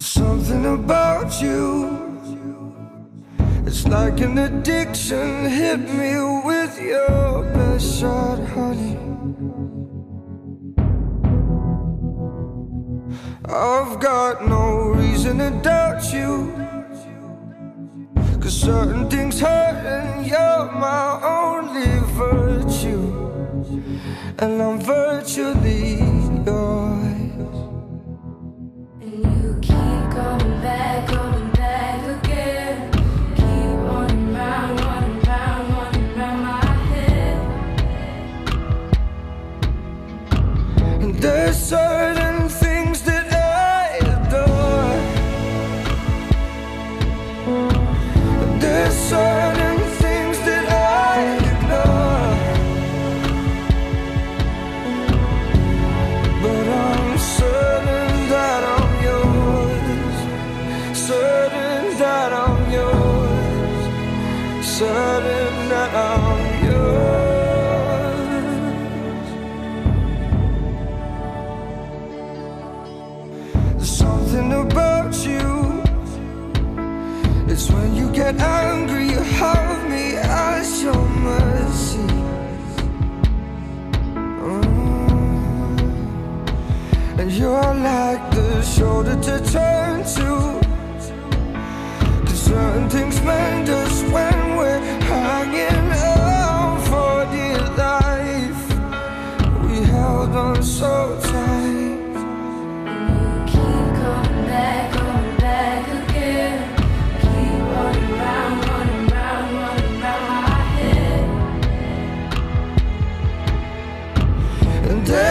Something about you. It's like an addiction. Hit me with your best shot, honey. I've got no reason to doubt you. Cause certain things hurt and you're my only virtue. And I'm virtually there's certain things that I adore. There's certain things that I ignore. But I'm certain that I'm yours. Certain that I'm yours. Certain that I'm Cause when you get angry, you have me as your mercy. Mm. And you're like the shoulder to turn to. Cause certain things mend us when we're hanging on for dear life. We held on so tight.